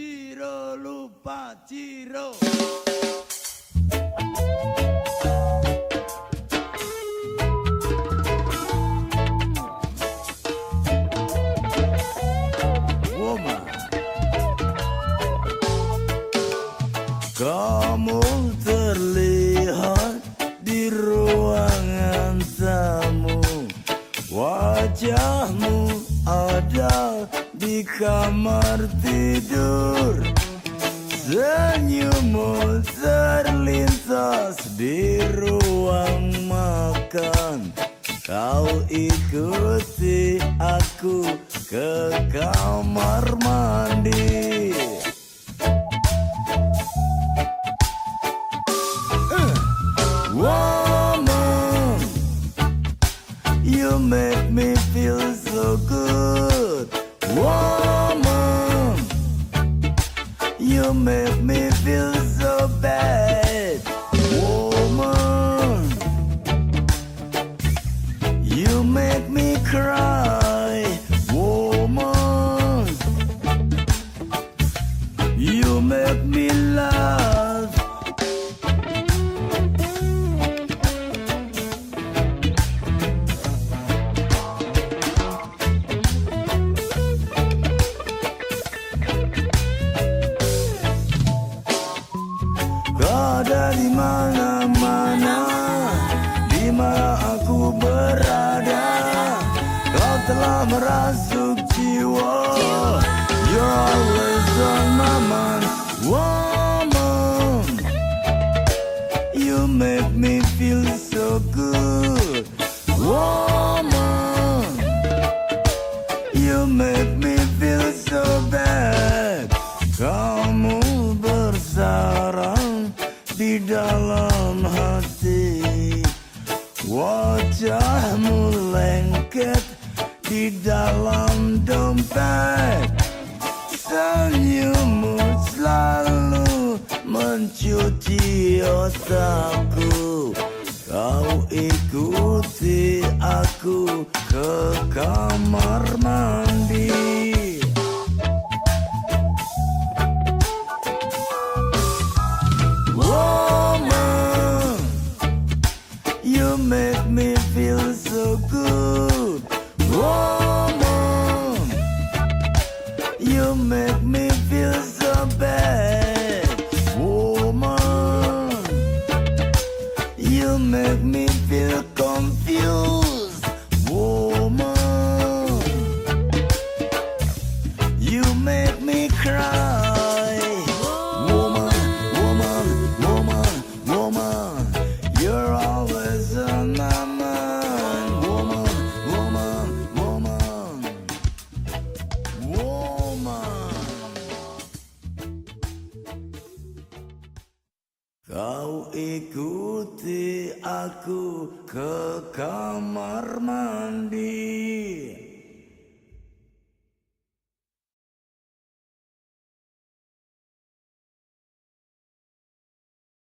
Ciro lupa Ciro. Kamu terlihat di ruangan tamu. Wajahmu kamar tidur Senyummu terlintas di ruang makan. Kau ikuti aku ke kamar mandi di mana-mana. Di mana aku berada. Kau telah merasuk jiwa. You're Wajahmu lengket di dalam dompet. Senyummu selalu mencuci otakku. Kau ikuti aku ke kamar mandi Whoa. ikuti aku ke kamar mandi.